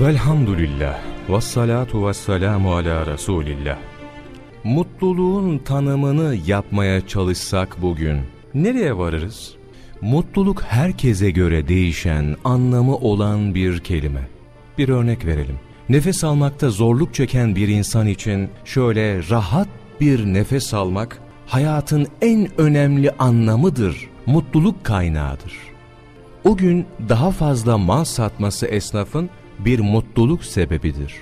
Velhamdülillah ve salatu ve selamu ala Resulillah. Mutluluğun tanımını yapmaya çalışsak bugün nereye varırız? Mutluluk herkese göre değişen, anlamı olan bir kelime. Bir örnek verelim. Nefes almakta zorluk çeken bir insan için şöyle rahat bir nefes almak hayatın en önemli anlamıdır, mutluluk kaynağıdır. O gün daha fazla mal satması esnafın bir mutluluk sebebidir.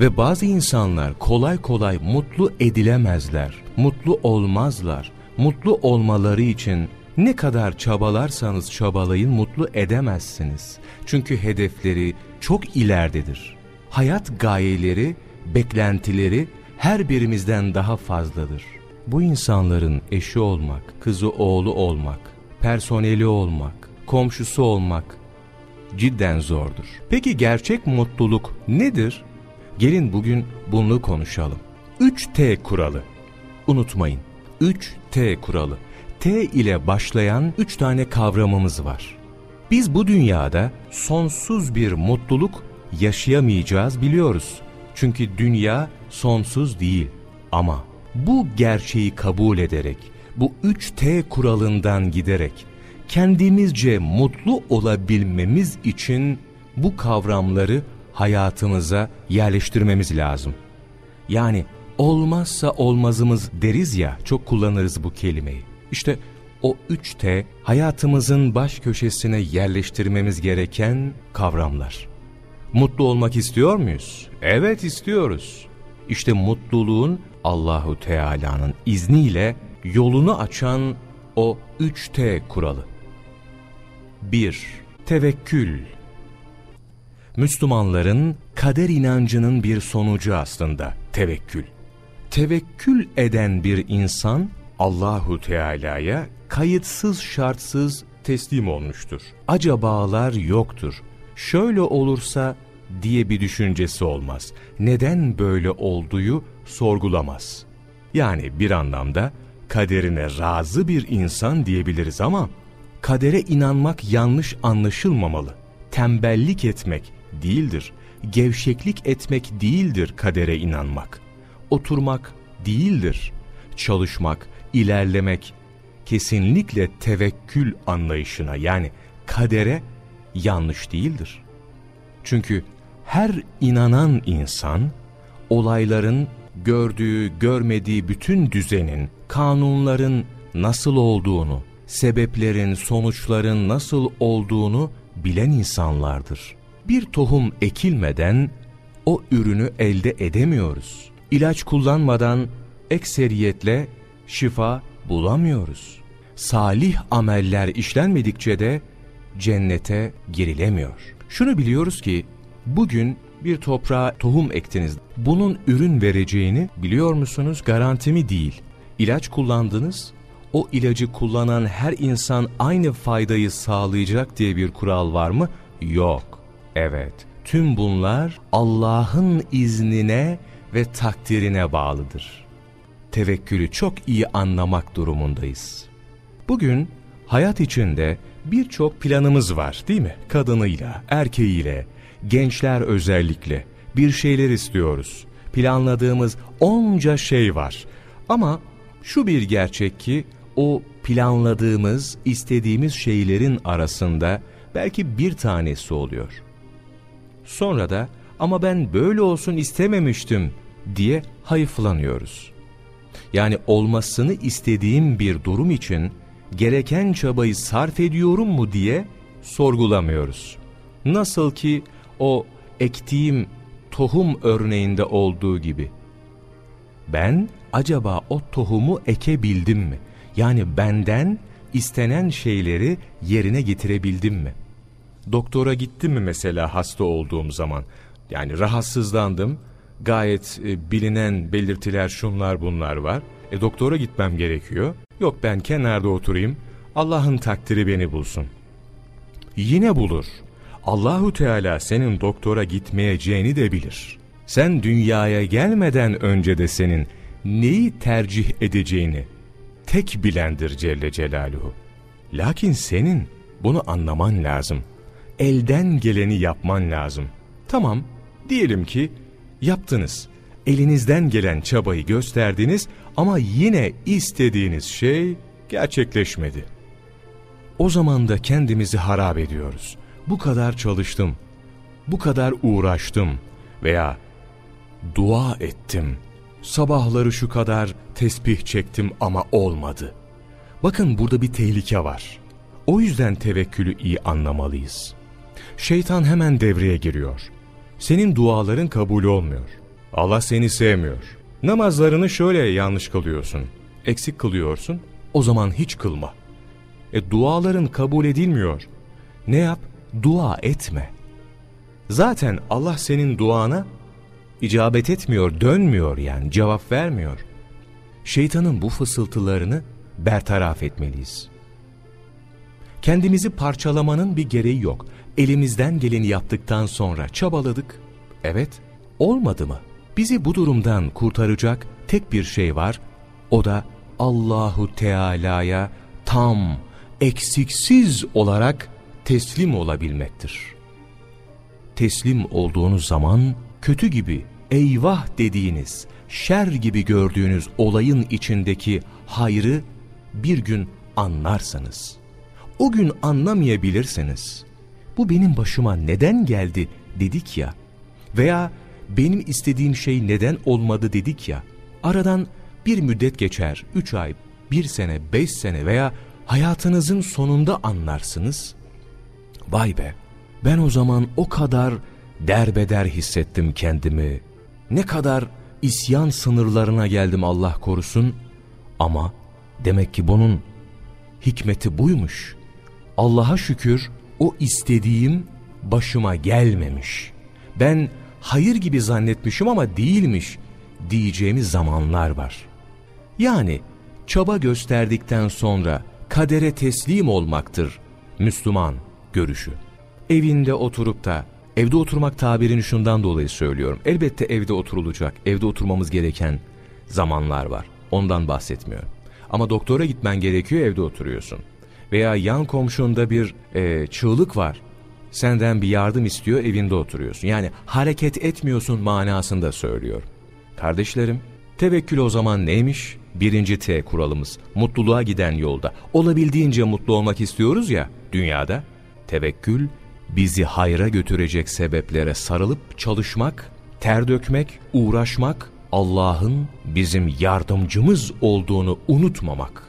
Ve bazı insanlar kolay kolay mutlu edilemezler, mutlu olmazlar. Mutlu olmaları için ne kadar çabalarsanız çabalayın mutlu edemezsiniz. Çünkü hedefleri çok ileridedir. Hayat gayeleri, beklentileri her birimizden daha fazladır. Bu insanların eşi olmak, kızı oğlu olmak, personeli olmak, komşusu olmak cidden zordur. Peki gerçek mutluluk nedir? Gelin bugün bunu konuşalım. 3T kuralı. Unutmayın. 3T kuralı. T ile başlayan 3 tane kavramımız var. Biz bu dünyada sonsuz bir mutluluk yaşayamayacağız biliyoruz. Çünkü dünya sonsuz değil. Ama bu gerçeği kabul ederek, bu 3T kuralından giderek kendimizce mutlu olabilmemiz için bu kavramları hayatımıza yerleştirmemiz lazım. Yani olmazsa olmazımız deriz ya, çok kullanırız bu kelimeyi. İşte o 3T hayatımızın baş köşesine yerleştirmemiz gereken kavramlar. Mutlu olmak istiyor muyuz? Evet istiyoruz. İşte mutluluğun Allahu Teala'nın izniyle yolunu açan o 3T kuralı. 1. Tevekkül Müslümanların kader inancının bir sonucu aslında tevekkül. Tevekkül eden bir insan Allahu Teala'ya kayıtsız şartsız teslim olmuştur. Acabalar yoktur. Şöyle olursa diye bir düşüncesi olmaz. Neden böyle olduğu sorgulamaz. Yani bir anlamda kaderine razı bir insan diyebiliriz ama kadere inanmak yanlış anlaşılmamalı. Tembellik etmek değildir. Gevşeklik etmek değildir kadere inanmak. Oturmak değildir. Çalışmak, ilerlemek kesinlikle tevekkül anlayışına yani kadere yanlış değildir. Çünkü her inanan insan olayların gördüğü, görmediği bütün düzenin, kanunların nasıl olduğunu, sebeplerin, sonuçların nasıl olduğunu bilen insanlardır. Bir tohum ekilmeden o ürünü elde edemiyoruz. İlaç kullanmadan ekseriyetle şifa bulamıyoruz. Salih ameller işlenmedikçe de cennete girilemiyor. Şunu biliyoruz ki bugün bir toprağa tohum ektiniz. Bunun ürün vereceğini biliyor musunuz? Garantimi değil. İlaç kullandınız. O ilacı kullanan her insan aynı faydayı sağlayacak diye bir kural var mı? Yok. Evet. Tüm bunlar Allah'ın iznine ve takdirine bağlıdır. Tevekkülü çok iyi anlamak durumundayız. Bugün hayat içinde birçok planımız var değil mi? Kadınıyla, erkeğiyle, gençler özellikle bir şeyler istiyoruz. Planladığımız onca şey var. Ama şu bir gerçek ki o planladığımız, istediğimiz şeylerin arasında belki bir tanesi oluyor. Sonra da ama ben böyle olsun istememiştim diye hayıflanıyoruz. Yani olmasını istediğim bir durum için gereken çabayı sarf ediyorum mu diye sorgulamıyoruz. Nasıl ki o ektiğim tohum örneğinde olduğu gibi. Ben acaba o tohumu ekebildim mi? Yani benden istenen şeyleri yerine getirebildim mi? Doktora gittim mi mesela hasta olduğum zaman? Yani rahatsızlandım. Gayet e, bilinen belirtiler şunlar bunlar var. E doktora gitmem gerekiyor. Yok ben kenarda oturayım. Allah'ın takdiri beni bulsun. Yine bulur. Allahu Teala senin doktora gitmeyeceğini de bilir. Sen dünyaya gelmeden önce de senin neyi tercih edeceğini tek bilendir Celle Celaluhu. Lakin senin bunu anlaman lazım. Elden geleni yapman lazım. Tamam, diyelim ki yaptınız. Elinizden gelen çabayı gösterdiniz ama yine istediğiniz şey gerçekleşmedi. O zaman da kendimizi harap ediyoruz. Bu kadar çalıştım, bu kadar uğraştım veya dua ettim, sabahları şu kadar tesbih çektim ama olmadı. Bakın burada bir tehlike var. O yüzden tevekkülü iyi anlamalıyız. Şeytan hemen devreye giriyor. Senin duaların kabul olmuyor. Allah seni sevmiyor. Namazlarını şöyle yanlış kılıyorsun. Eksik kılıyorsun. O zaman hiç kılma. E duaların kabul edilmiyor. Ne yap? Dua etme. Zaten Allah senin duana icabet etmiyor, dönmüyor yani cevap vermiyor. Şeytanın bu fısıltılarını bertaraf etmeliyiz. Kendimizi parçalamanın bir gereği yok. Elimizden geleni yaptıktan sonra çabaladık. Evet, olmadı mı? Bizi bu durumdan kurtaracak tek bir şey var. O da Allahu Teala'ya tam, eksiksiz olarak teslim olabilmektir. Teslim olduğunuz zaman kötü gibi, eyvah dediğiniz, şer gibi gördüğünüz olayın içindeki hayrı bir gün anlarsınız. O gün anlamayabilirsiniz. Bu benim başıma neden geldi dedik ya veya benim istediğim şey neden olmadı dedik ya. Aradan bir müddet geçer, üç ay, bir sene, beş sene veya hayatınızın sonunda anlarsınız. Vay be, ben o zaman o kadar derbeder hissettim kendimi. Ne kadar isyan sınırlarına geldim Allah korusun. Ama demek ki bunun hikmeti buymuş. Allah'a şükür o istediğim başıma gelmemiş. Ben hayır gibi zannetmişim ama değilmiş diyeceğimiz zamanlar var. Yani çaba gösterdikten sonra kadere teslim olmaktır Müslüman görüşü. Evinde oturup da Evde oturmak tabirini şundan dolayı söylüyorum. Elbette evde oturulacak, evde oturmamız gereken zamanlar var. Ondan bahsetmiyorum. Ama doktora gitmen gerekiyor evde oturuyorsun. Veya yan komşunda bir e, çığlık var. Senden bir yardım istiyor evinde oturuyorsun. Yani hareket etmiyorsun manasında söylüyor. Kardeşlerim tevekkül o zaman neymiş? Birinci T kuralımız mutluluğa giden yolda. Olabildiğince mutlu olmak istiyoruz ya dünyada. Tevekkül bizi hayra götürecek sebeplere sarılıp çalışmak, ter dökmek, uğraşmak, Allah'ın bizim yardımcımız olduğunu unutmamak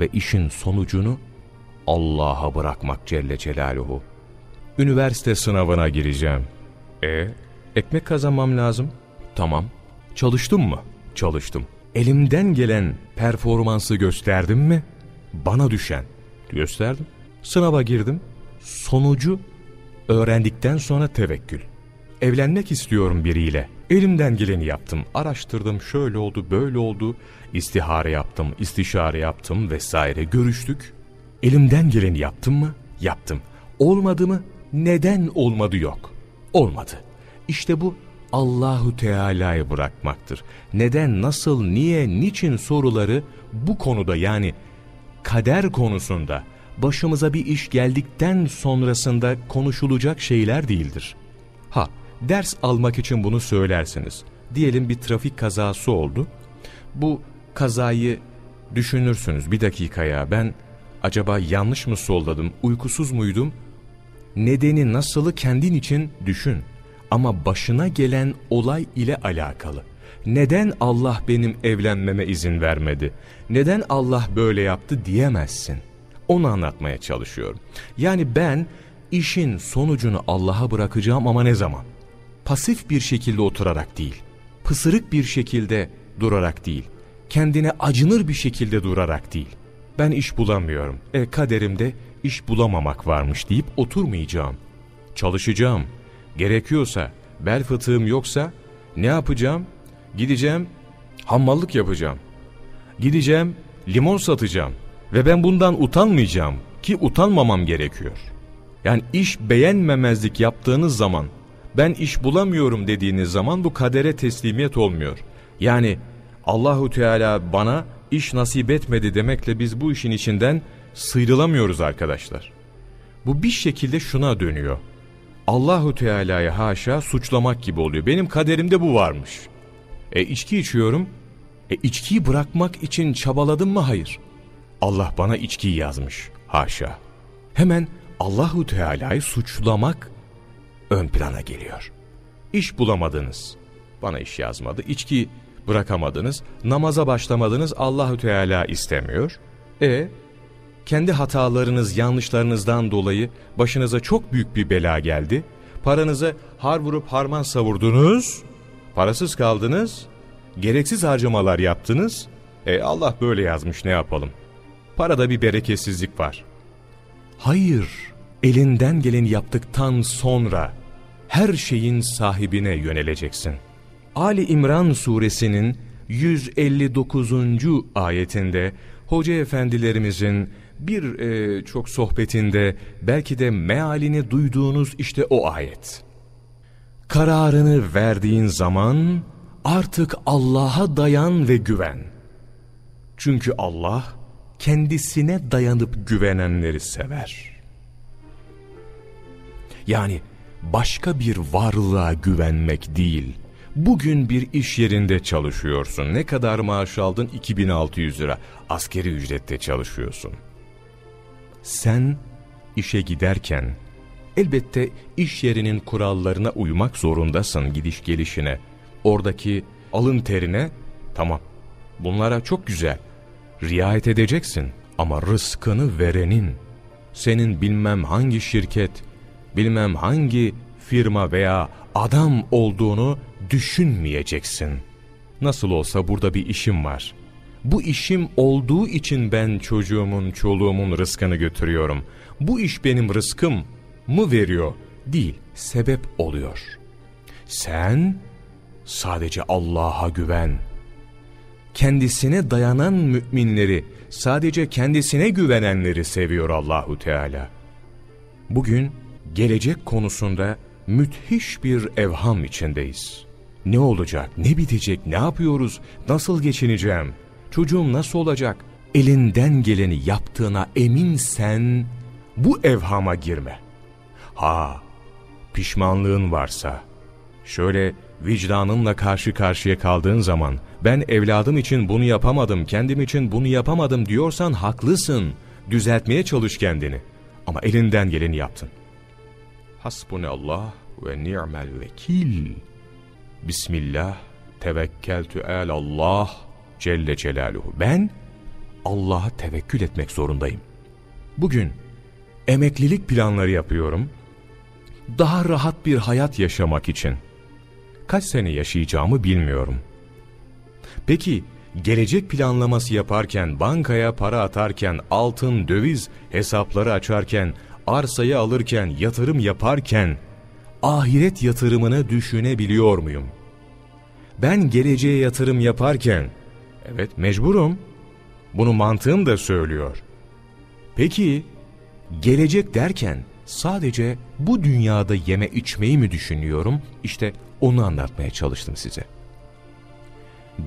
ve işin sonucunu Allah'a bırakmak Celle Celaluhu. Üniversite sınavına gireceğim. E, ekmek kazanmam lazım. Tamam. Çalıştım mı? Çalıştım. Elimden gelen performansı gösterdim mi? Bana düşen. Gösterdim. Sınava girdim. Sonucu Öğrendikten sonra tevekkül. Evlenmek istiyorum biriyle. Elimden geleni yaptım, araştırdım, şöyle oldu, böyle oldu. İstihare yaptım, istişare yaptım vesaire. Görüştük. Elimden geleni yaptım mı? Yaptım. Olmadı mı? Neden olmadı yok. Olmadı. İşte bu Allahu Teala'yı bırakmaktır. Neden, nasıl, niye, niçin soruları bu konuda yani kader konusunda başımıza bir iş geldikten sonrasında konuşulacak şeyler değildir. Ha, ders almak için bunu söylersiniz. Diyelim bir trafik kazası oldu. Bu kazayı düşünürsünüz bir dakikaya ben acaba yanlış mı solladım, uykusuz muydum? Nedeni nasılı kendin için düşün. Ama başına gelen olay ile alakalı. Neden Allah benim evlenmeme izin vermedi? Neden Allah böyle yaptı diyemezsin.'' Onu anlatmaya çalışıyorum. Yani ben işin sonucunu Allah'a bırakacağım ama ne zaman? Pasif bir şekilde oturarak değil, pısırık bir şekilde durarak değil, kendine acınır bir şekilde durarak değil. Ben iş bulamıyorum, e kaderimde iş bulamamak varmış deyip oturmayacağım. Çalışacağım. Gerekiyorsa, bel fıtığım yoksa ne yapacağım? Gideceğim, hammallık yapacağım. Gideceğim, limon satacağım. Ve ben bundan utanmayacağım ki utanmamam gerekiyor. Yani iş beğenmemezlik yaptığınız zaman, ben iş bulamıyorum dediğiniz zaman bu kadere teslimiyet olmuyor. Yani Allahu Teala bana iş nasip etmedi demekle biz bu işin içinden sıyrılamıyoruz arkadaşlar. Bu bir şekilde şuna dönüyor. Allahu Teala'ya haşa suçlamak gibi oluyor. Benim kaderimde bu varmış. E içki içiyorum. E içkiyi bırakmak için çabaladım mı? Hayır. Allah bana içkiyi yazmış. Haşa. Hemen Allahu Teala'yı suçlamak ön plana geliyor. İş bulamadınız. Bana iş yazmadı. İçki bırakamadınız. Namaza başlamadınız. Allahu Teala istemiyor. E kendi hatalarınız, yanlışlarınızdan dolayı başınıza çok büyük bir bela geldi. Paranıza har vurup harman savurdunuz. Parasız kaldınız. Gereksiz harcamalar yaptınız. E Allah böyle yazmış ne yapalım? Parada bir bereketsizlik var. Hayır, elinden geleni yaptıktan sonra her şeyin sahibine yöneleceksin. Ali İmran suresinin 159. ayetinde hoca efendilerimizin bir e, çok sohbetinde belki de mealini duyduğunuz işte o ayet. Kararını verdiğin zaman artık Allah'a dayan ve güven. Çünkü Allah kendisine dayanıp güvenenleri sever. Yani başka bir varlığa güvenmek değil. Bugün bir iş yerinde çalışıyorsun. Ne kadar maaş aldın? 2600 lira. Askeri ücrette çalışıyorsun. Sen işe giderken elbette iş yerinin kurallarına uymak zorundasın gidiş gelişine. Oradaki alın terine tamam bunlara çok güzel riayet edeceksin ama rızkını verenin senin bilmem hangi şirket bilmem hangi firma veya adam olduğunu düşünmeyeceksin. Nasıl olsa burada bir işim var. Bu işim olduğu için ben çocuğumun, çoluğumun rızkını götürüyorum. Bu iş benim rızkım mı veriyor? Değil, sebep oluyor. Sen sadece Allah'a güven. Kendisine dayanan müminleri, sadece kendisine güvenenleri seviyor Allahu Teala. Bugün gelecek konusunda müthiş bir evham içindeyiz. Ne olacak, ne bitecek, ne yapıyoruz, nasıl geçineceğim, çocuğum nasıl olacak? Elinden geleni yaptığına eminsen bu evhama girme. Ha, pişmanlığın varsa, şöyle vicdanınla karşı karşıya kaldığın zaman, ben evladım için bunu yapamadım, kendim için bunu yapamadım diyorsan haklısın. Düzeltmeye çalış kendini. Ama elinden geleni yaptın. Hasbunallah ve ni'mel vekil. Bismillah, tevekkeltü Allah Celle Celaluhu. Ben Allah'a tevekkül etmek zorundayım. Bugün emeklilik planları yapıyorum. Daha rahat bir hayat yaşamak için. Kaç sene yaşayacağımı bilmiyorum. Peki gelecek planlaması yaparken, bankaya para atarken, altın, döviz hesapları açarken, arsayı alırken, yatırım yaparken ahiret yatırımını düşünebiliyor muyum? Ben geleceğe yatırım yaparken evet mecburum. Bunu mantığım da söylüyor. Peki gelecek derken sadece bu dünyada yeme içmeyi mi düşünüyorum? İşte onu anlatmaya çalıştım size.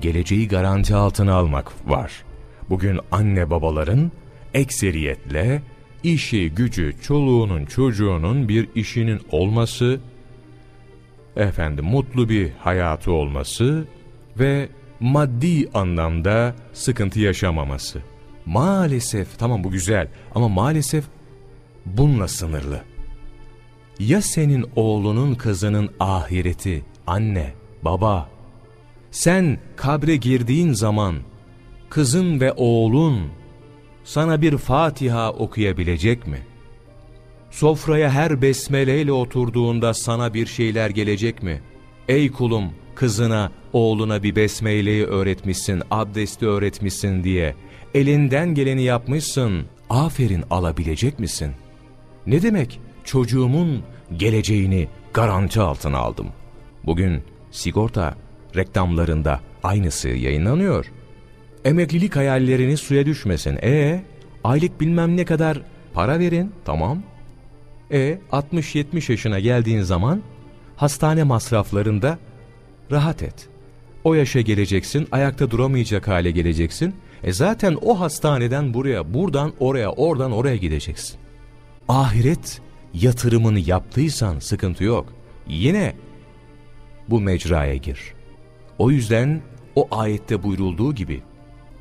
Geleceği garanti altına almak var. Bugün anne babaların ekseriyetle işi, gücü, çoluğunun, çocuğunun bir işinin olması, efendim mutlu bir hayatı olması ve maddi anlamda sıkıntı yaşamaması. Maalesef, tamam bu güzel ama maalesef bununla sınırlı. Ya senin oğlunun kızının ahireti, anne, baba, sen kabre girdiğin zaman kızın ve oğlun sana bir Fatiha okuyabilecek mi? Sofraya her besmeleyle oturduğunda sana bir şeyler gelecek mi? Ey kulum, kızına, oğluna bir besmeleyi öğretmişsin, abdesti öğretmişsin diye. Elinden geleni yapmışsın, aferin alabilecek misin? Ne demek çocuğumun geleceğini garanti altına aldım. Bugün sigorta reklamlarında aynısı yayınlanıyor. Emeklilik hayallerini suya düşmesin. E aylık bilmem ne kadar para verin tamam. E 60-70 yaşına geldiğin zaman hastane masraflarında rahat et. O yaşa geleceksin, ayakta duramayacak hale geleceksin. E zaten o hastaneden buraya, buradan oraya, oradan oraya gideceksin. Ahiret yatırımını yaptıysan sıkıntı yok. Yine bu mecraya gir. O yüzden o ayette buyurulduğu gibi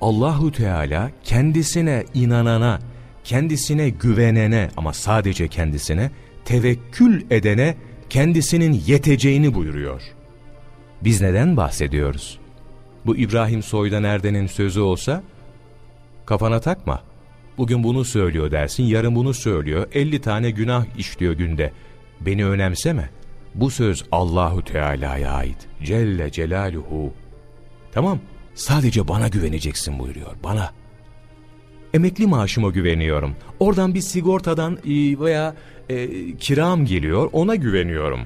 Allahu Teala kendisine inanana, kendisine güvenene ama sadece kendisine tevekkül edene kendisinin yeteceğini buyuruyor. Biz neden bahsediyoruz? Bu İbrahim Soydan Erden'in sözü olsa kafana takma. Bugün bunu söylüyor dersin, yarın bunu söylüyor. 50 tane günah işliyor günde. Beni önemseme. Bu söz Allahu Teala'ya ait. Celle Celaluhu. Tamam, sadece bana güveneceksin buyuruyor, bana. Emekli maaşıma güveniyorum. Oradan bir sigortadan e, veya e, kiram geliyor, ona güveniyorum.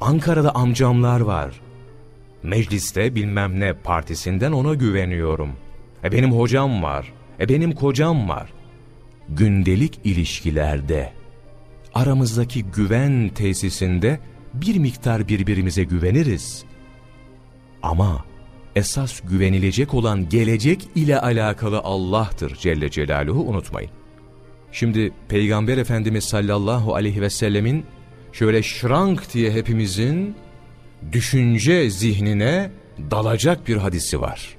Ankara'da amcamlar var. Mecliste bilmem ne partisinden ona güveniyorum. E benim hocam var. E benim kocam var. Gündelik ilişkilerde, aramızdaki güven tesisinde bir miktar birbirimize güveniriz. Ama esas güvenilecek olan gelecek ile alakalı Allah'tır Celle Celaluhu unutmayın. Şimdi Peygamber Efendimiz sallallahu aleyhi ve sellemin şöyle şrank diye hepimizin düşünce zihnine dalacak bir hadisi var.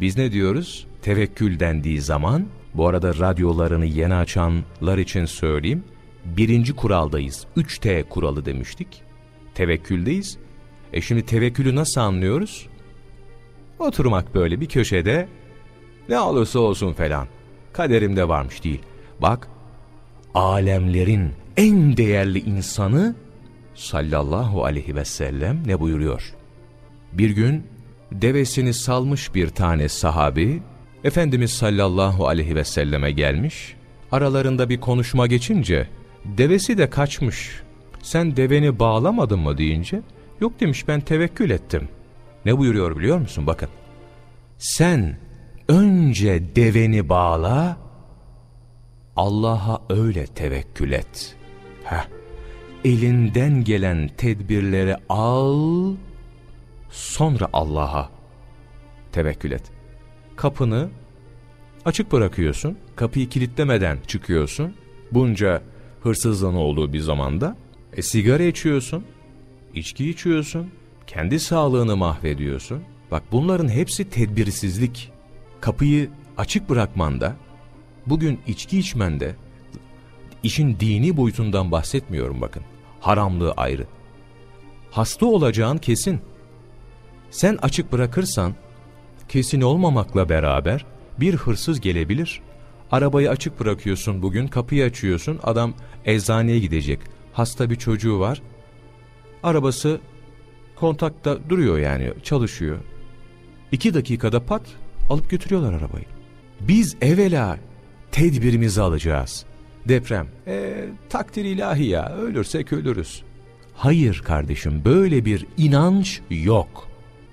Biz ne diyoruz? Tevekkül dendiği zaman, bu arada radyolarını yeni açanlar için söyleyeyim, birinci kuraldayız. 3T kuralı demiştik. Tevekküldeyiz. E şimdi tevekkülü nasıl anlıyoruz? Oturmak böyle bir köşede, ne olursa olsun falan. Kaderimde varmış değil. Bak, alemlerin en değerli insanı sallallahu aleyhi ve sellem ne buyuruyor? Bir gün devesini salmış bir tane sahabi, Efendimiz sallallahu aleyhi ve selleme gelmiş, aralarında bir konuşma geçince, devesi de kaçmış. Sen deveni bağlamadın mı deyince, yok demiş ben tevekkül ettim. Ne buyuruyor biliyor musun? Bakın, sen önce deveni bağla, Allah'a öyle tevekkül et. Heh, elinden gelen tedbirleri al, sonra Allah'a tevekkül et. Kapını açık bırakıyorsun, kapıyı kilitlemeden çıkıyorsun. Bunca hırsızlığın olduğu bir zamanda e, sigara içiyorsun, içki içiyorsun, kendi sağlığını mahvediyorsun. Bak bunların hepsi tedbirsizlik. Kapıyı açık bırakmanda, bugün içki içmende, işin dini boyutundan bahsetmiyorum bakın. Haramlığı ayrı. Hasta olacağın kesin. Sen açık bırakırsan, kesin olmamakla beraber bir hırsız gelebilir. Arabayı açık bırakıyorsun bugün, kapıyı açıyorsun, adam eczaneye gidecek. Hasta bir çocuğu var. Arabası kontakta duruyor yani, çalışıyor. İki dakikada pat, alıp götürüyorlar arabayı. Biz evvela tedbirimizi alacağız. Deprem, e, takdir ilahi ya, ölürsek ölürüz. Hayır kardeşim, böyle bir inanç yok.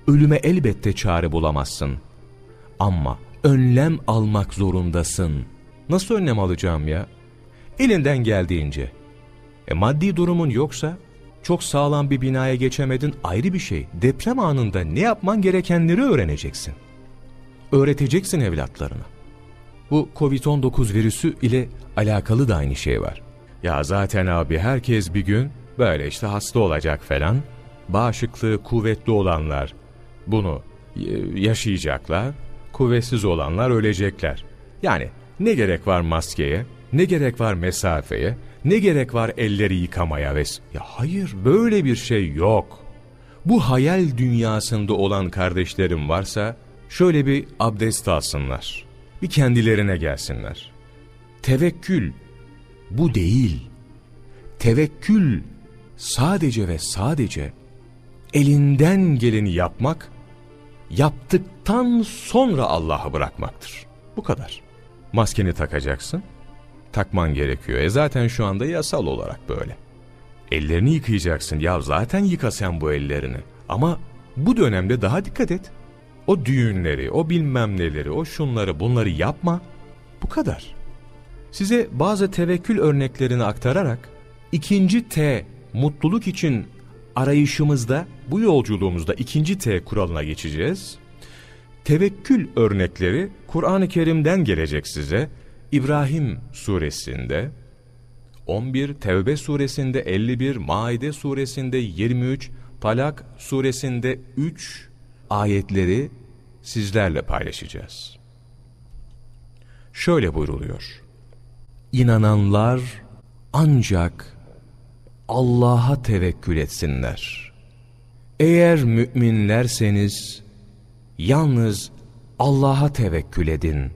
Ölüme elbette çare bulamazsın. Ama önlem almak zorundasın. Nasıl önlem alacağım ya? Elinden geldiğince. E maddi durumun yoksa, çok sağlam bir binaya geçemedin ayrı bir şey. Deprem anında ne yapman gerekenleri öğreneceksin. Öğreteceksin evlatlarına. Bu Covid-19 virüsü ile alakalı da aynı şey var. Ya zaten abi herkes bir gün böyle işte hasta olacak falan. Bağışıklığı kuvvetli olanlar bunu e, yaşayacaklar. Kuvvetsiz olanlar ölecekler. Yani ne gerek var maskeye, ne gerek var mesafeye, ne gerek var elleri yıkamaya ves. Ya hayır böyle bir şey yok. Bu hayal dünyasında olan kardeşlerim varsa şöyle bir abdest alsınlar. Bir kendilerine gelsinler. Tevekkül bu değil. Tevekkül sadece ve sadece elinden geleni yapmak, yaptıktan sonra Allah'a bırakmaktır. Bu kadar. Maskeni takacaksın, takman gerekiyor. E zaten şu anda yasal olarak böyle. Ellerini yıkayacaksın. Ya zaten yıka sen bu ellerini. Ama bu dönemde daha dikkat et. O düğünleri, o bilmem neleri, o şunları bunları yapma. Bu kadar. Size bazı tevekkül örneklerini aktararak ikinci T mutluluk için arayışımızda bu yolculuğumuzda ikinci T kuralına geçeceğiz. Tevekkül örnekleri Kur'an-ı Kerim'den gelecek size. İbrahim suresinde 11, Tevbe suresinde 51, Maide suresinde 23, Talak suresinde 3 ayetleri sizlerle paylaşacağız. Şöyle buyruluyor. İnananlar ancak Allah'a tevekkül etsinler. Eğer müminlerseniz yalnız Allah'a tevekkül edin.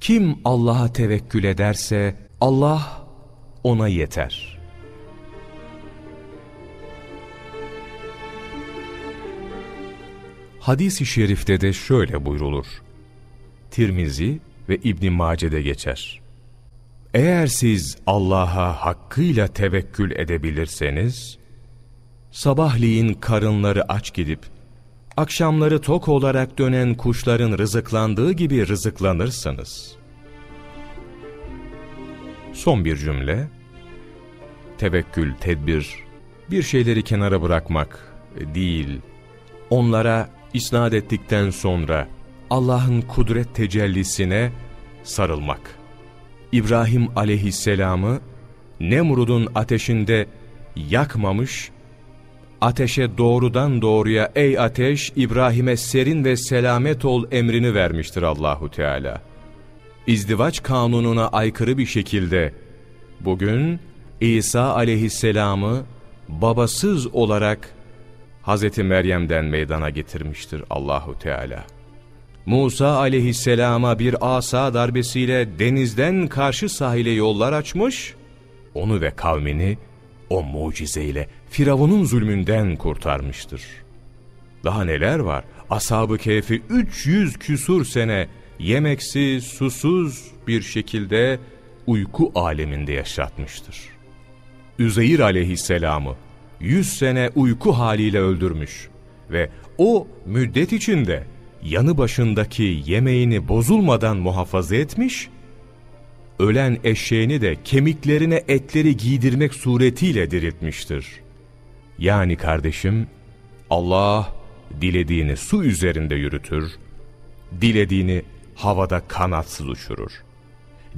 Kim Allah'a tevekkül ederse Allah ona yeter. Hadis-i şerifte de şöyle buyrulur. Tirmizi ve İbn Mace'de geçer. Eğer siz Allah'a hakkıyla tevekkül edebilirseniz, sabahleyin karınları aç gidip, akşamları tok olarak dönen kuşların rızıklandığı gibi rızıklanırsınız. Son bir cümle, tevekkül, tedbir, bir şeyleri kenara bırakmak değil, onlara isnat ettikten sonra Allah'ın kudret tecellisine sarılmak. İbrahim aleyhisselamı Nemrud'un ateşinde yakmamış, ateşe doğrudan doğruya ey ateş İbrahim'e serin ve selamet ol emrini vermiştir Allahu Teala. İzdivaç kanununa aykırı bir şekilde bugün İsa aleyhisselamı babasız olarak Hz. Meryem'den meydana getirmiştir Allahu Teala. Musa aleyhisselama bir asa darbesiyle denizden karşı sahile yollar açmış, onu ve kavmini o mucizeyle Firavun'un zulmünden kurtarmıştır. Daha neler var? Ashab-ı Kehf'i 300 küsur sene yemeksiz, susuz bir şekilde uyku aleminde yaşatmıştır. Üzeyir aleyhisselamı 100 sene uyku haliyle öldürmüş ve o müddet içinde yanı başındaki yemeğini bozulmadan muhafaza etmiş, ölen eşeğini de kemiklerine etleri giydirmek suretiyle diriltmiştir. Yani kardeşim, Allah dilediğini su üzerinde yürütür, dilediğini havada kanatsız uçurur.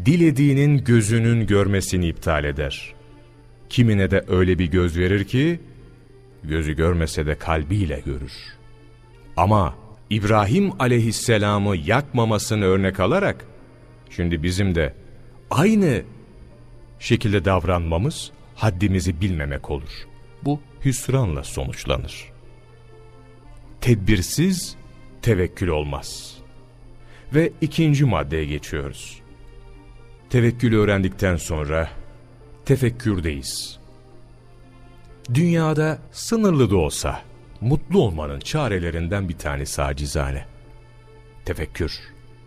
Dilediğinin gözünün görmesini iptal eder. Kimine de öyle bir göz verir ki, gözü görmese de kalbiyle görür. Ama İbrahim aleyhisselamı yakmamasını örnek alarak, şimdi bizim de aynı şekilde davranmamız haddimizi bilmemek olur. Hüsranla sonuçlanır. Tedbirsiz tevekkül olmaz. Ve ikinci maddeye geçiyoruz. Tevekkülü öğrendikten sonra tefekkürdeyiz. Dünyada sınırlı da olsa mutlu olmanın çarelerinden bir tanesi acizane. Tefekkür.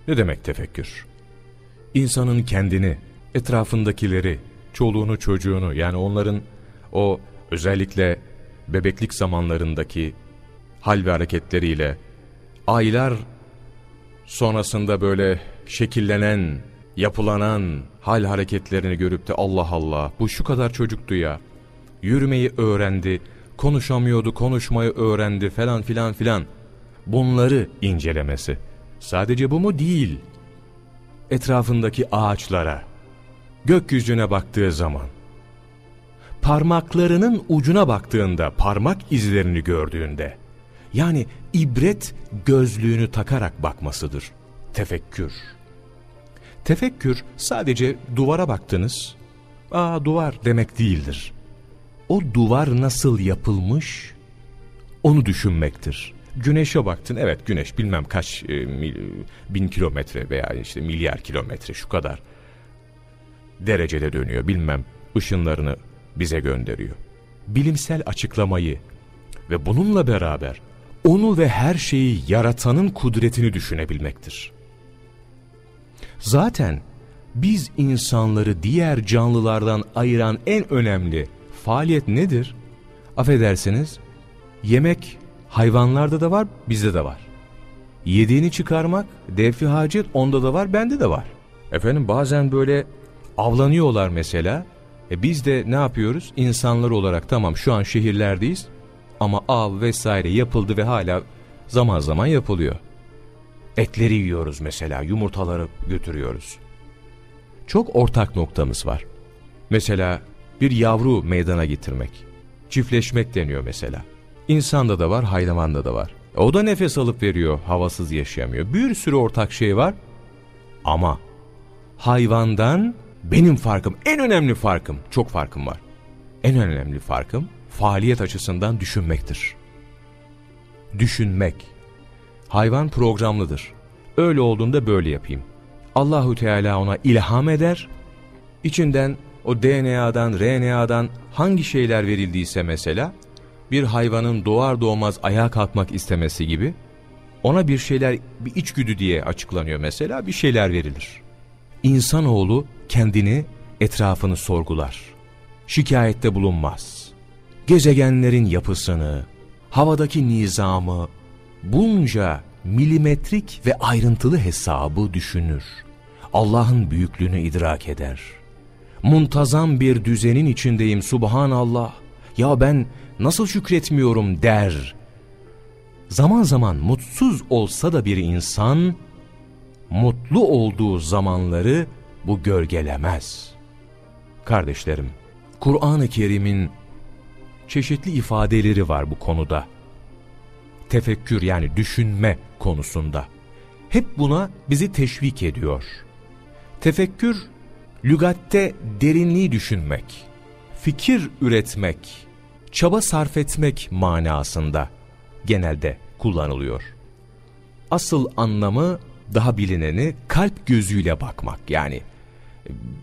Ne demek tefekkür? İnsanın kendini, etrafındakileri, çoluğunu çocuğunu yani onların o özellikle bebeklik zamanlarındaki hal ve hareketleriyle aylar sonrasında böyle şekillenen, yapılanan hal hareketlerini görüp de Allah Allah bu şu kadar çocuktu ya. Yürümeyi öğrendi, konuşamıyordu, konuşmayı öğrendi falan filan filan. Bunları incelemesi. Sadece bu mu değil. Etrafındaki ağaçlara, gökyüzüne baktığı zaman, parmaklarının ucuna baktığında, parmak izlerini gördüğünde, yani ibret gözlüğünü takarak bakmasıdır. Tefekkür. Tefekkür sadece duvara baktınız, ''Aa duvar'' demek değildir. O duvar nasıl yapılmış, onu düşünmektir. Güneşe baktın, evet güneş bilmem kaç e, mil, bin kilometre veya işte milyar kilometre şu kadar derecede dönüyor bilmem ışınlarını bize gönderiyor. Bilimsel açıklamayı ve bununla beraber onu ve her şeyi yaratanın kudretini düşünebilmektir. Zaten biz insanları diğer canlılardan ayıran en önemli faaliyet nedir? Affedersiniz, yemek hayvanlarda da var, bizde de var. Yediğini çıkarmak, defi hacet onda da var, bende de var. Efendim bazen böyle avlanıyorlar mesela. E biz de ne yapıyoruz? İnsanlar olarak tamam şu an şehirlerdeyiz ama av vesaire yapıldı ve hala zaman zaman yapılıyor. Etleri yiyoruz mesela, yumurtaları götürüyoruz. Çok ortak noktamız var. Mesela bir yavru meydana getirmek. Çiftleşmek deniyor mesela. İnsanda da var, hayvanda da var. O da nefes alıp veriyor, havasız yaşayamıyor. Bir sürü ortak şey var. Ama hayvandan benim farkım, en önemli farkım, çok farkım var. En önemli farkım faaliyet açısından düşünmektir. Düşünmek. Hayvan programlıdır. Öyle olduğunda böyle yapayım. Allahu Teala ona ilham eder. İçinden o DNA'dan, RNA'dan hangi şeyler verildiyse mesela bir hayvanın doğar doğmaz ayağa kalkmak istemesi gibi ona bir şeyler bir içgüdü diye açıklanıyor mesela bir şeyler verilir. İnsanoğlu kendini etrafını sorgular. Şikayette bulunmaz. Gezegenlerin yapısını, havadaki nizamı bunca milimetrik ve ayrıntılı hesabı düşünür. Allah'ın büyüklüğünü idrak eder. Muntazam bir düzenin içindeyim subhanallah. Ya ben nasıl şükretmiyorum der. Zaman zaman mutsuz olsa da bir insan, mutlu olduğu zamanları bu gölgelemez. Kardeşlerim, Kur'an-ı Kerim'in çeşitli ifadeleri var bu konuda. Tefekkür yani düşünme konusunda. Hep buna bizi teşvik ediyor. Tefekkür, lügatte derinliği düşünmek, fikir üretmek, çaba sarf etmek manasında genelde kullanılıyor. Asıl anlamı daha bilineni kalp gözüyle bakmak yani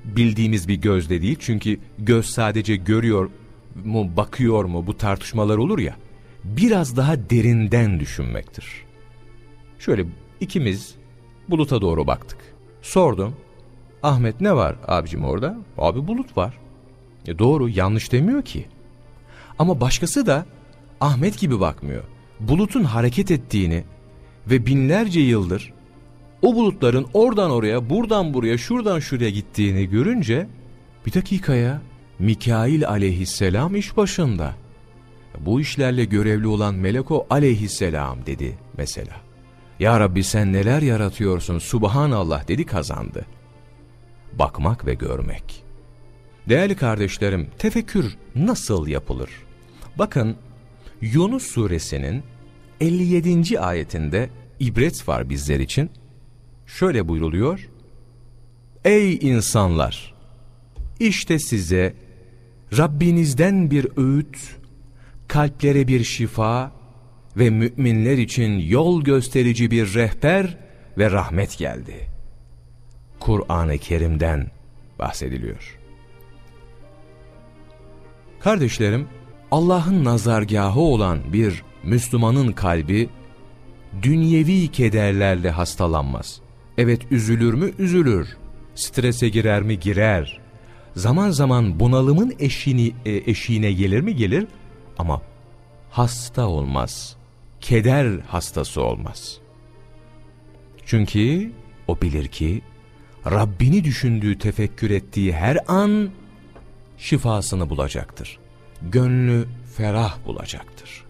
bildiğimiz bir gözle değil çünkü göz sadece görüyor mu bakıyor mu bu tartışmalar olur ya biraz daha derinden düşünmektir. Şöyle ikimiz buluta doğru baktık. Sordum Ahmet ne var abicim orada? Abi bulut var. E doğru yanlış demiyor ki. Ama başkası da Ahmet gibi bakmıyor. Bulutun hareket ettiğini ve binlerce yıldır o bulutların oradan oraya, buradan buraya, şuradan şuraya gittiğini görünce bir dakikaya Mikail aleyhisselam iş başında. Bu işlerle görevli olan Meleko aleyhisselam dedi mesela. Ya Rabbi sen neler yaratıyorsun subhanallah dedi kazandı. Bakmak ve görmek. Değerli kardeşlerim tefekkür nasıl yapılır? Bakın Yunus suresinin 57. ayetinde ibret var bizler için. Şöyle buyruluyor. Ey insanlar! İşte size Rabbinizden bir öğüt, kalplere bir şifa ve müminler için yol gösterici bir rehber ve rahmet geldi. Kur'an-ı Kerim'den bahsediliyor. Kardeşlerim, Allah'ın nazargahı olan bir Müslümanın kalbi, dünyevi kederlerle hastalanmaz. Evet üzülür mü? Üzülür. Strese girer mi? Girer. Zaman zaman bunalımın eşiğini, e, eşiğine gelir mi? Gelir. Ama hasta olmaz. Keder hastası olmaz. Çünkü o bilir ki Rabbini düşündüğü, tefekkür ettiği her an şifasını bulacaktır. Gönlü ferah bulacaktır.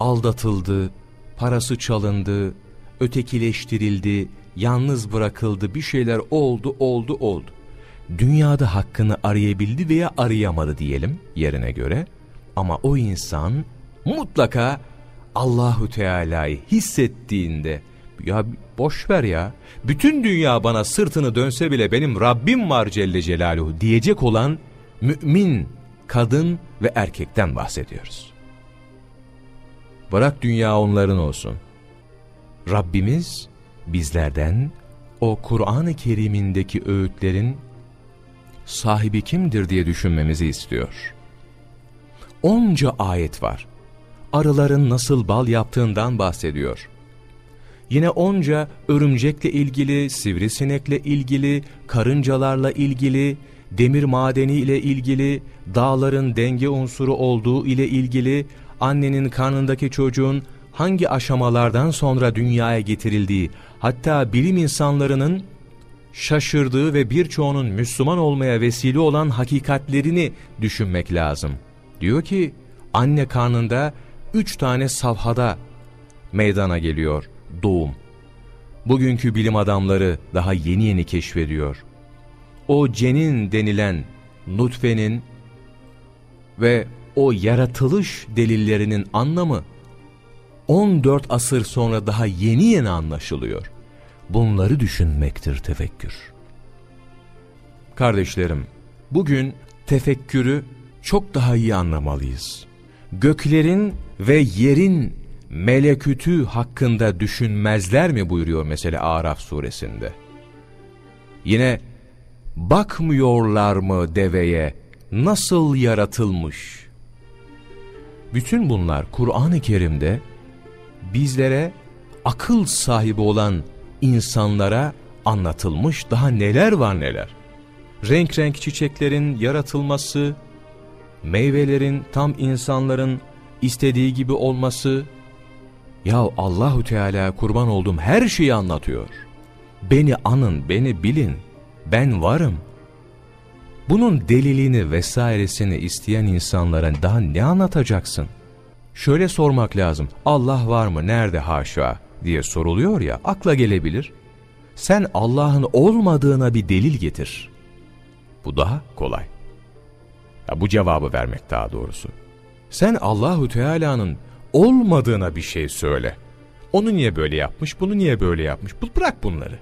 Aldatıldı, parası çalındı, ötekileştirildi, yalnız bırakıldı, bir şeyler oldu, oldu, oldu. Dünyada hakkını arayabildi veya arayamadı diyelim yerine göre. Ama o insan mutlaka Allahu Teala'yı hissettiğinde ya boş ver ya. Bütün dünya bana sırtını dönse bile benim Rabbim var Celle Celaluhu diyecek olan mümin kadın ve erkekten bahsediyoruz. Bırak dünya onların olsun. Rabbimiz bizlerden o Kur'an-ı Kerim'indeki öğütlerin sahibi kimdir diye düşünmemizi istiyor. Onca ayet var. Arıların nasıl bal yaptığından bahsediyor. Yine onca örümcekle ilgili, sivrisinekle ilgili, karıncalarla ilgili, demir madeni ile ilgili, dağların denge unsuru olduğu ile ilgili, annenin karnındaki çocuğun hangi aşamalardan sonra dünyaya getirildiği, hatta bilim insanlarının şaşırdığı ve birçoğunun Müslüman olmaya vesile olan hakikatlerini düşünmek lazım. Diyor ki, anne karnında üç tane safhada meydana geliyor doğum. Bugünkü bilim adamları daha yeni yeni keşfediyor. O cenin denilen nutfenin ve o yaratılış delillerinin anlamı 14 asır sonra daha yeni yeni anlaşılıyor. Bunları düşünmektir tefekkür. Kardeşlerim, bugün tefekkürü çok daha iyi anlamalıyız. Göklerin ve yerin melekütü hakkında düşünmezler mi buyuruyor mesela Araf suresinde. Yine bakmıyorlar mı deveye nasıl yaratılmış? Bütün bunlar Kur'an-ı Kerim'de bizlere akıl sahibi olan insanlara anlatılmış daha neler var neler. Renk renk çiçeklerin yaratılması, meyvelerin tam insanların istediği gibi olması, ya Allahu Teala kurban olduğum her şeyi anlatıyor. Beni anın, beni bilin, ben varım. Bunun delilini vesairesini isteyen insanlara daha ne anlatacaksın? Şöyle sormak lazım, Allah var mı, nerede haşa diye soruluyor ya, akla gelebilir. Sen Allah'ın olmadığına bir delil getir. Bu daha kolay. Ya bu cevabı vermek daha doğrusu. Sen Allahu Teala'nın olmadığına bir şey söyle. Onu niye böyle yapmış, bunu niye böyle yapmış? Bırak bunları.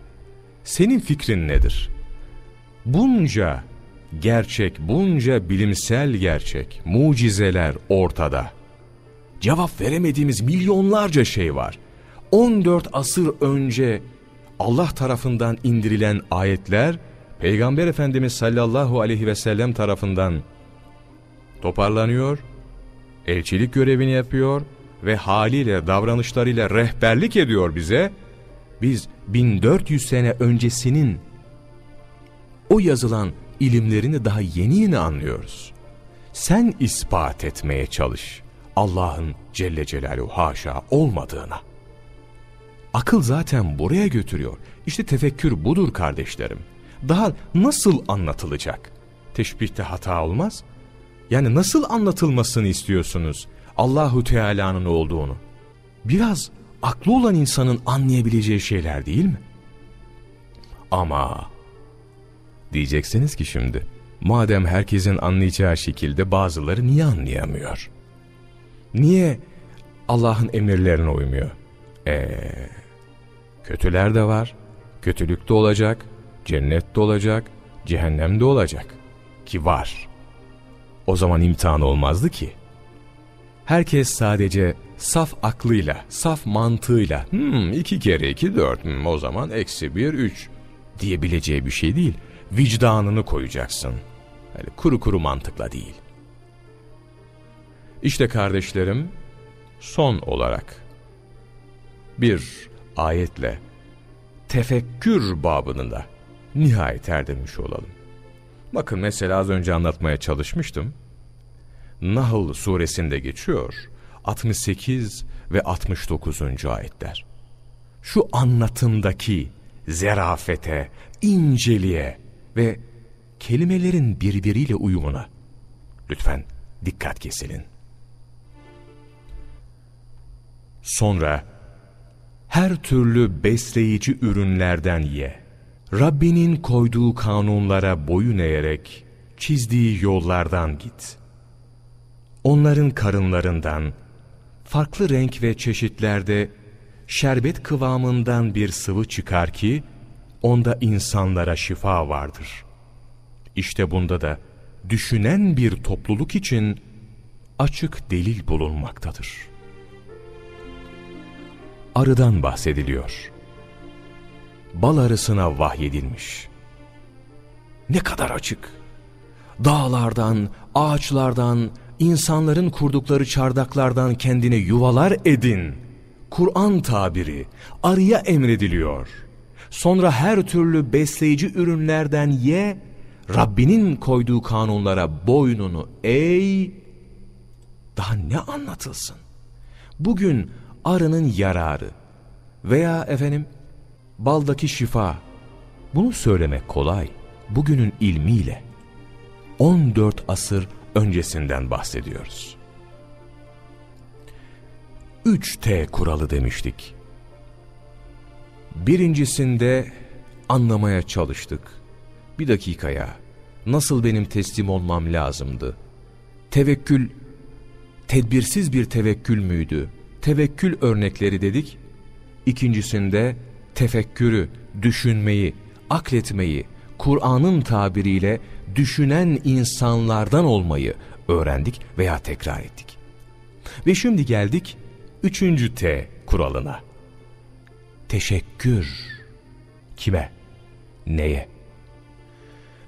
Senin fikrin nedir? Bunca gerçek, bunca bilimsel gerçek, mucizeler ortada. Cevap veremediğimiz milyonlarca şey var. 14 asır önce Allah tarafından indirilen ayetler, Peygamber Efendimiz sallallahu aleyhi ve sellem tarafından toparlanıyor, elçilik görevini yapıyor ve haliyle davranışlarıyla rehberlik ediyor bize. Biz 1400 sene öncesinin o yazılan ilimlerini daha yeni yeni anlıyoruz. Sen ispat etmeye çalış Allah'ın Celle Celaluhu haşa olmadığına. Akıl zaten buraya götürüyor. İşte tefekkür budur kardeşlerim. Daha nasıl anlatılacak? Teşbihte hata olmaz. Yani nasıl anlatılmasını istiyorsunuz Allahu Teala'nın olduğunu? Biraz aklı olan insanın anlayabileceği şeyler değil mi? Ama diyeceksiniz ki şimdi madem herkesin anlayacağı şekilde bazıları niye anlayamıyor? Niye Allah'ın emirlerine uymuyor? Eee kötüler de var, kötülük de olacak, cennet de olacak, cehennem de olacak ki var. O zaman imtihan olmazdı ki. Herkes sadece saf aklıyla, saf mantığıyla hmm, iki kere iki dört hmm, o zaman eksi bir üç diyebileceği bir şey değil. Vicdanını koyacaksın. Yani kuru kuru mantıkla değil. İşte kardeşlerim son olarak bir ayetle tefekkür babını da nihayet erdirmiş olalım. Bakın mesela az önce anlatmaya çalışmıştım. Nahl suresinde geçiyor 68 ve 69. ayetler. Şu anlatımdaki zerafete, inceliğe ve kelimelerin birbiriyle uyumuna lütfen dikkat kesilin. Sonra her türlü besleyici ürünlerden ye. Rabbinin koyduğu kanunlara boyun eğerek çizdiği yollardan git. Onların karınlarından farklı renk ve çeşitlerde şerbet kıvamından bir sıvı çıkar ki onda insanlara şifa vardır. İşte bunda da düşünen bir topluluk için açık delil bulunmaktadır.'' Arıdan bahsediliyor. Bal arısına vahyedilmiş. Ne kadar açık. Dağlardan, ağaçlardan, insanların kurdukları çardaklardan kendine yuvalar edin. Kur'an tabiri arıya emrediliyor. Sonra her türlü besleyici ürünlerden ye, Rabbinin koyduğu kanunlara boynunu eğ, daha ne anlatılsın? Bugün arının yararı veya efendim baldaki şifa bunu söylemek kolay bugünün ilmiyle 14 asır öncesinden bahsediyoruz. 3T kuralı demiştik. Birincisinde anlamaya çalıştık. Bir dakikaya nasıl benim teslim olmam lazımdı? Tevekkül, tedbirsiz bir tevekkül müydü? Tevekkül örnekleri dedik. İkincisinde tefekkürü, düşünmeyi, akletmeyi, Kur'an'ın tabiriyle düşünen insanlardan olmayı öğrendik veya tekrar ettik. Ve şimdi geldik üçüncü T kuralına. Teşekkür. Kime? Neye?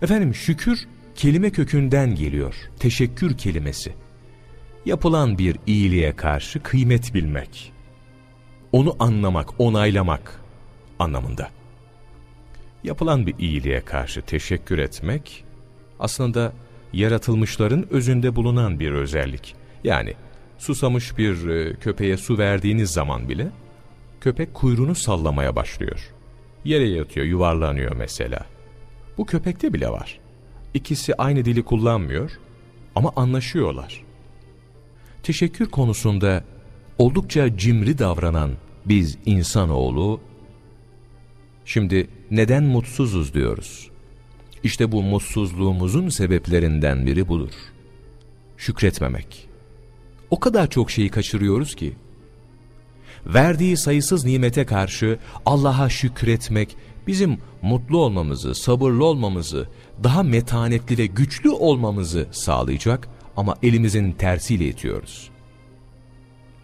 Efendim şükür kelime kökünden geliyor. Teşekkür kelimesi. Yapılan bir iyiliğe karşı kıymet bilmek. Onu anlamak, onaylamak anlamında. Yapılan bir iyiliğe karşı teşekkür etmek aslında yaratılmışların özünde bulunan bir özellik. Yani susamış bir e, köpeğe su verdiğiniz zaman bile köpek kuyruğunu sallamaya başlıyor. Yere yatıyor, yuvarlanıyor mesela. Bu köpekte bile var. İkisi aynı dili kullanmıyor ama anlaşıyorlar. Teşekkür konusunda oldukça cimri davranan biz insanoğlu, şimdi neden mutsuzuz diyoruz. İşte bu mutsuzluğumuzun sebeplerinden biri budur. Şükretmemek. O kadar çok şeyi kaçırıyoruz ki, verdiği sayısız nimete karşı Allah'a şükretmek, bizim mutlu olmamızı, sabırlı olmamızı, daha metanetli ve güçlü olmamızı sağlayacak ama elimizin tersiyle itiyoruz.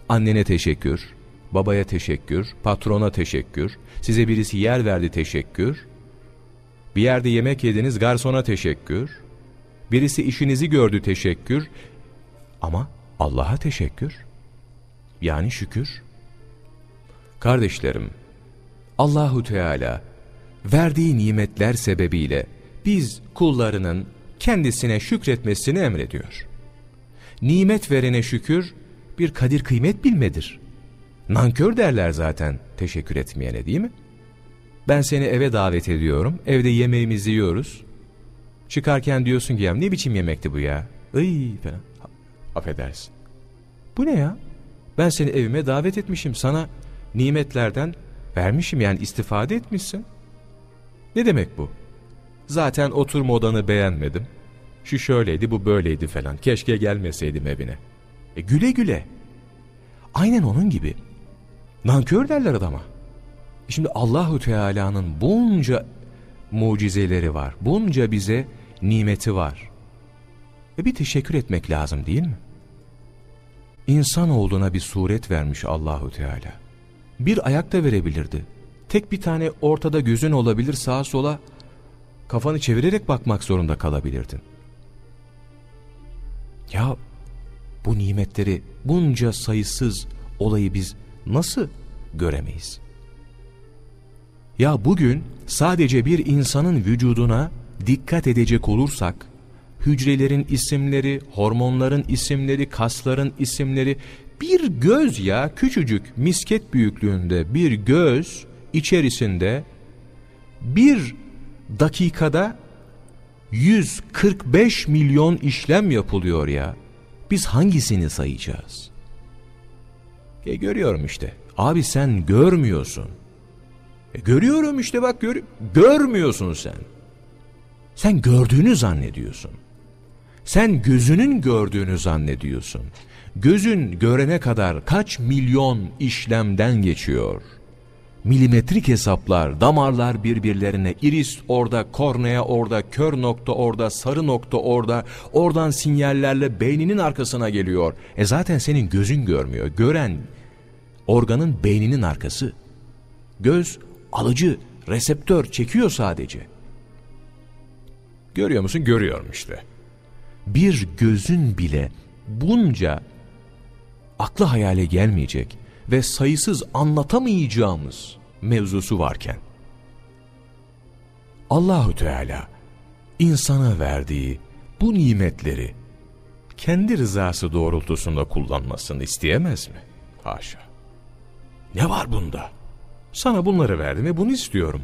Annene teşekkür, babaya teşekkür, patrona teşekkür, size birisi yer verdi teşekkür, bir yerde yemek yediniz garsona teşekkür, birisi işinizi gördü teşekkür ama Allah'a teşekkür, yani şükür. Kardeşlerim, Allahu Teala verdiği nimetler sebebiyle biz kullarının kendisine şükretmesini emrediyor. Nimet verene şükür bir kadir kıymet bilmedir. Nankör derler zaten teşekkür etmeyene değil mi? Ben seni eve davet ediyorum, evde yemeğimizi yiyoruz. Çıkarken diyorsun ki ya ne biçim yemekti bu ya? Iy falan. Affedersin. Bu ne ya? Ben seni evime davet etmişim, sana nimetlerden vermişim yani istifade etmişsin. Ne demek bu? Zaten oturma odanı beğenmedim. Şu şöyleydi bu böyleydi falan. Keşke gelmeseydim evine. E güle güle. Aynen onun gibi. Nankör derler adama. E şimdi Allahu Teala'nın bunca mucizeleri var. Bunca bize nimeti var. E bir teşekkür etmek lazım değil mi? İnsan olduğuna bir suret vermiş Allahu Teala. Bir ayak da verebilirdi. Tek bir tane ortada gözün olabilir sağa sola kafanı çevirerek bakmak zorunda kalabilirdin. Ya bu nimetleri bunca sayısız olayı biz nasıl göremeyiz? Ya bugün sadece bir insanın vücuduna dikkat edecek olursak, hücrelerin isimleri, hormonların isimleri, kasların isimleri, bir göz ya küçücük misket büyüklüğünde bir göz içerisinde bir dakikada 145 milyon işlem yapılıyor ya. Biz hangisini sayacağız? E görüyorum işte. Abi sen görmüyorsun. E görüyorum işte bak gör görmüyorsun sen. Sen gördüğünü zannediyorsun. Sen gözünün gördüğünü zannediyorsun. Gözün görene kadar kaç milyon işlemden geçiyor. Milimetrik hesaplar, damarlar birbirlerine, iris orada, kornea orada, kör nokta orada, sarı nokta orada, oradan sinyallerle beyninin arkasına geliyor. E zaten senin gözün görmüyor. Gören organın beyninin arkası. Göz alıcı, reseptör çekiyor sadece. Görüyor musun? Görüyorum işte. Bir gözün bile bunca aklı hayale gelmeyecek ve sayısız anlatamayacağımız mevzusu varken Allahu Teala insana verdiği bu nimetleri kendi rızası doğrultusunda kullanmasını isteyemez mi? Haşa. Ne var bunda? Sana bunları verdim ve bunu istiyorum.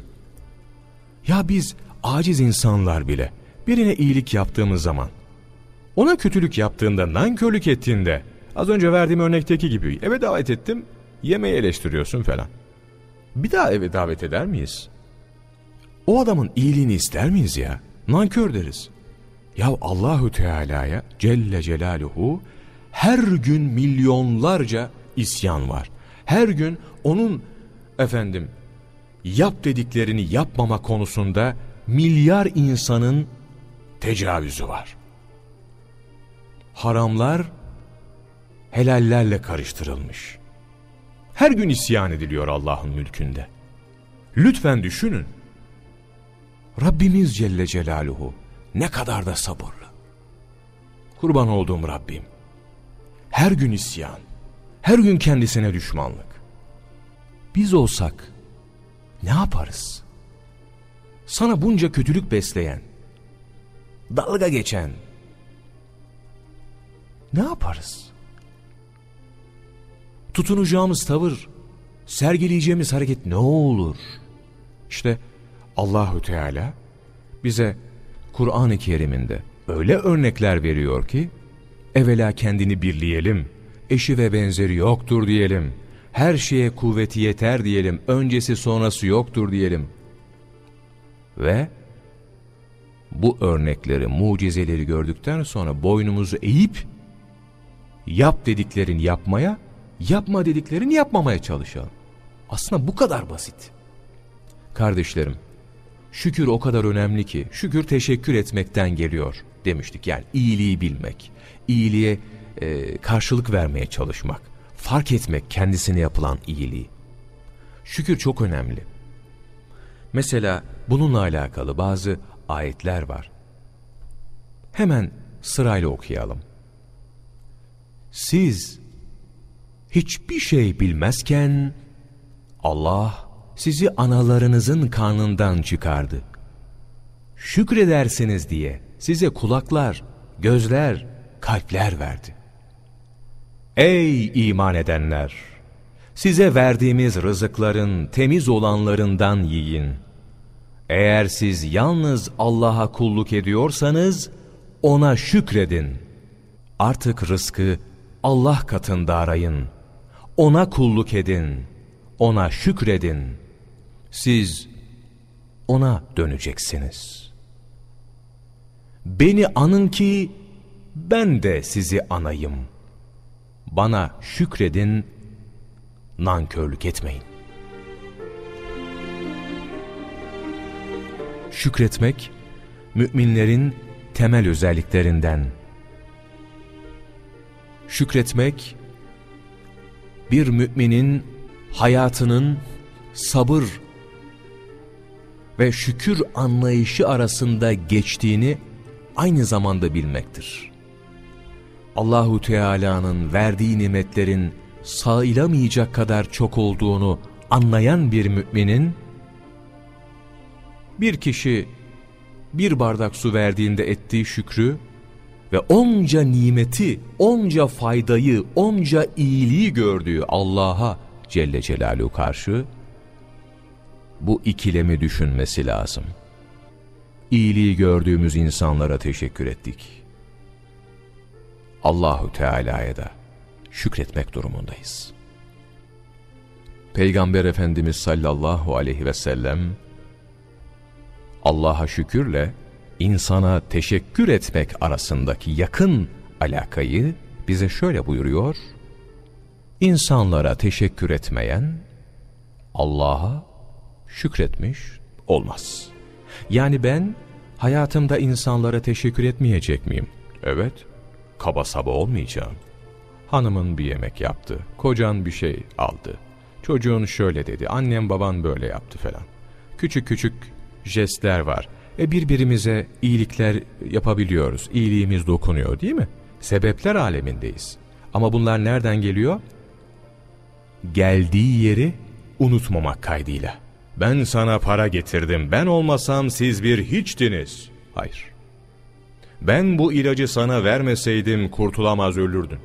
Ya biz aciz insanlar bile birine iyilik yaptığımız zaman, ona kötülük yaptığında, nankörlük ettiğinde, az önce verdiğim örnekteki gibi eve davet ettim, yemeği eleştiriyorsun falan. Bir daha eve davet eder miyiz? O adamın iyiliğini ister miyiz ya? Nankör deriz. Ya Allahü Teala'ya Celle Celaluhu her gün milyonlarca isyan var. Her gün onun efendim yap dediklerini yapmama konusunda milyar insanın tecavüzü var. Haramlar helallerle karıştırılmış. Her gün isyan ediliyor Allah'ın mülkünde. Lütfen düşünün. Rabbimiz Celle Celaluhu ne kadar da sabırlı. Kurban olduğum Rabbim. Her gün isyan, her gün kendisine düşmanlık. Biz olsak ne yaparız? Sana bunca kötülük besleyen, dalga geçen ne yaparız? Tutunacağımız tavır, sergileyeceğimiz hareket ne olur? İşte Allahü Teala bize Kur'an-ı Kerim'inde öyle örnekler veriyor ki evvela kendini birleyelim, eşi ve benzeri yoktur diyelim, her şeye kuvveti yeter diyelim, öncesi sonrası yoktur diyelim. Ve bu örnekleri, mucizeleri gördükten sonra boynumuzu eğip yap dediklerini yapmaya, yapma dediklerini yapmamaya çalışalım. Aslında bu kadar basit. Kardeşlerim, şükür o kadar önemli ki, şükür teşekkür etmekten geliyor demiştik. Yani iyiliği bilmek, iyiliğe e, karşılık vermeye çalışmak, fark etmek kendisine yapılan iyiliği. Şükür çok önemli. Mesela bununla alakalı bazı ayetler var. Hemen sırayla okuyalım. Siz hiçbir şey bilmezken Allah sizi analarınızın karnından çıkardı. Şükredersiniz diye size kulaklar, gözler, kalpler verdi. Ey iman edenler! Size verdiğimiz rızıkların temiz olanlarından yiyin. Eğer siz yalnız Allah'a kulluk ediyorsanız ona şükredin. Artık rızkı Allah katında arayın. Ona kulluk edin. Ona şükredin. Siz ona döneceksiniz. Beni anın ki ben de sizi anayım. Bana şükredin, nankörlük etmeyin. Şükretmek, müminlerin temel özelliklerinden. Şükretmek, bir müminin hayatının sabır ve şükür anlayışı arasında geçtiğini aynı zamanda bilmektir. Allahu Teala'nın verdiği nimetlerin sayılamayacak kadar çok olduğunu anlayan bir müminin bir kişi bir bardak su verdiğinde ettiği şükrü ve onca nimeti, onca faydayı, onca iyiliği gördüğü Allah'a Celle Celaluhu karşı bu ikilemi düşünmesi lazım. İyiliği gördüğümüz insanlara teşekkür ettik. Allahu Teala'ya da şükretmek durumundayız. Peygamber Efendimiz sallallahu aleyhi ve sellem Allah'a şükürle insana teşekkür etmek arasındaki yakın alakayı bize şöyle buyuruyor. İnsanlara teşekkür etmeyen Allah'a şükretmiş olmaz. Yani ben hayatımda insanlara teşekkür etmeyecek miyim? Evet, kaba saba olmayacağım. Hanımın bir yemek yaptı, kocan bir şey aldı. Çocuğun şöyle dedi, annem baban böyle yaptı falan. Küçük küçük jestler var. E birbirimize iyilikler yapabiliyoruz. İyiliğimiz dokunuyor değil mi? Sebepler alemindeyiz. Ama bunlar nereden geliyor? Geldiği yeri unutmamak kaydıyla. Ben sana para getirdim, ben olmasam siz bir hiçtiniz. Hayır. Ben bu ilacı sana vermeseydim kurtulamaz ölürdün.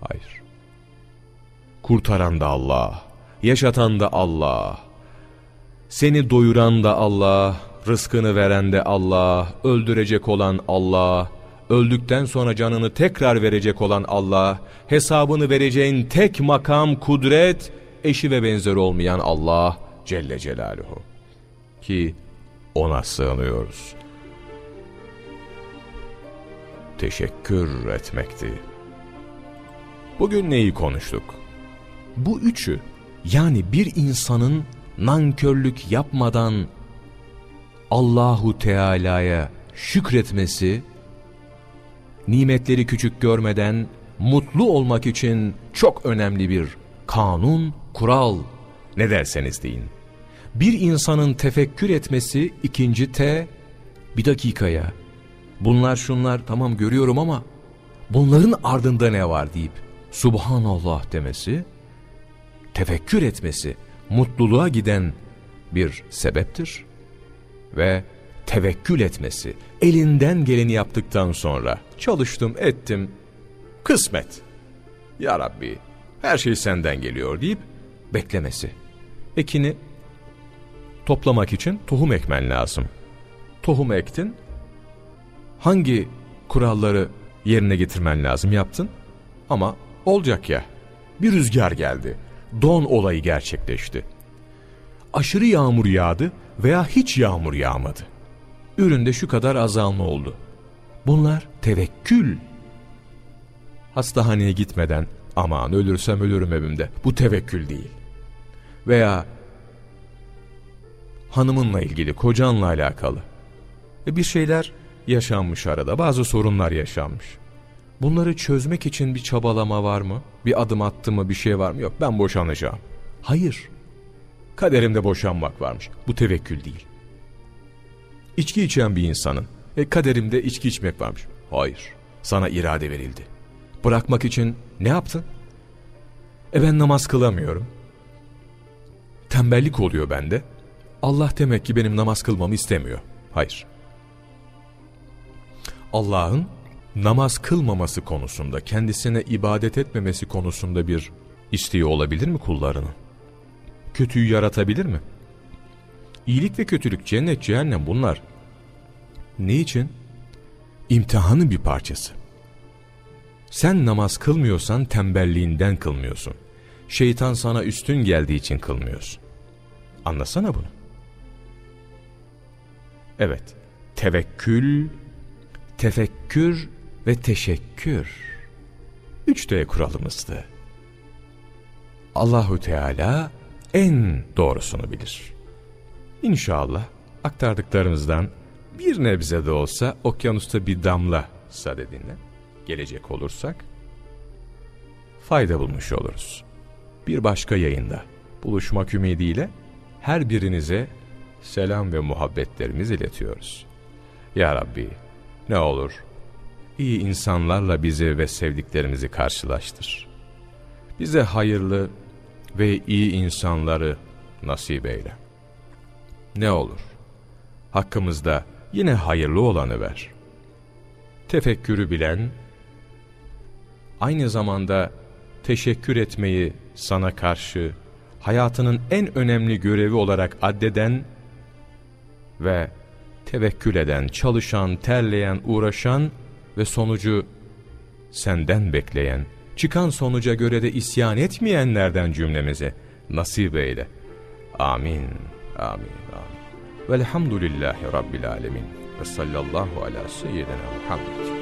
Hayır. Kurtaran da Allah, yaşatan da Allah. Seni doyuran da Allah, rızkını veren de Allah, öldürecek olan Allah, öldükten sonra canını tekrar verecek olan Allah, hesabını vereceğin tek makam, kudret, eşi ve benzeri olmayan Allah Celle Celaluhu. Ki ona sığınıyoruz. teşekkür etmekti. Bugün neyi konuştuk? Bu üçü yani bir insanın nankörlük yapmadan Allahu Teala'ya şükretmesi, nimetleri küçük görmeden mutlu olmak için çok önemli bir kanun, kural ne derseniz deyin. Bir insanın tefekkür etmesi ikinci T, bir dakikaya. Bunlar şunlar tamam görüyorum ama bunların ardında ne var deyip Subhanallah demesi, tefekkür etmesi mutluluğa giden bir sebeptir. Ve tevekkül etmesi, elinden geleni yaptıktan sonra çalıştım ettim, kısmet. Ya Rabbi her şey senden geliyor deyip beklemesi. Ekini toplamak için tohum ekmen lazım. Tohum ektin, hangi kuralları yerine getirmen lazım yaptın ama olacak ya bir rüzgar geldi, don olayı gerçekleşti. Aşırı yağmur yağdı veya hiç yağmur yağmadı. Üründe şu kadar azalma oldu. Bunlar tevekkül. Hastahaneye gitmeden aman ölürsem ölürüm evimde. Bu tevekkül değil. Veya hanımınla ilgili, kocanla alakalı. E bir şeyler yaşanmış arada, bazı sorunlar yaşanmış. Bunları çözmek için bir çabalama var mı? Bir adım attı mı, bir şey var mı? Yok ben boşanacağım. Hayır. Kaderimde boşanmak varmış. Bu tevekkül değil. İçki içen bir insanın, e kaderimde içki içmek varmış. Hayır. Sana irade verildi. Bırakmak için ne yaptın? E ben namaz kılamıyorum. Tembellik oluyor bende. Allah demek ki benim namaz kılmamı istemiyor. Hayır. Allah'ın namaz kılmaması konusunda, kendisine ibadet etmemesi konusunda bir isteği olabilir mi kullarının? Kötüyü yaratabilir mi? İyilik ve kötülük, cennet, cehennem bunlar. Ne için? İmtihanın bir parçası. Sen namaz kılmıyorsan tembelliğinden kılmıyorsun. Şeytan sana üstün geldiği için kılmıyorsun. Anlasana bunu. Evet, tevekkül, tefekkür ve teşekkür. Üç D kuralımızdı. Allahu Teala en doğrusunu bilir. İnşallah aktardıklarımızdan bir nebze de olsa okyanusta bir damla sadedinle gelecek olursak fayda bulmuş oluruz. Bir başka yayında buluşmak ümidiyle her birinize selam ve muhabbetlerimizi iletiyoruz. Ya Rabbi ne olur iyi insanlarla bizi ve sevdiklerimizi karşılaştır. Bize hayırlı ve iyi insanları nasip eyle. Ne olur hakkımızda yine hayırlı olanı ver. Tefekkürü bilen, aynı zamanda teşekkür etmeyi sana karşı hayatının en önemli görevi olarak addeden ve tevekkül eden, çalışan, terleyen, uğraşan ve sonucu senden bekleyen, çıkan sonuca göre de isyan etmeyenlerden cümlemize nasip eyle. Amin, amin, amin. Velhamdülillahi Rabbil alemin. Ve sallallahu ala seyyidina Muhammed.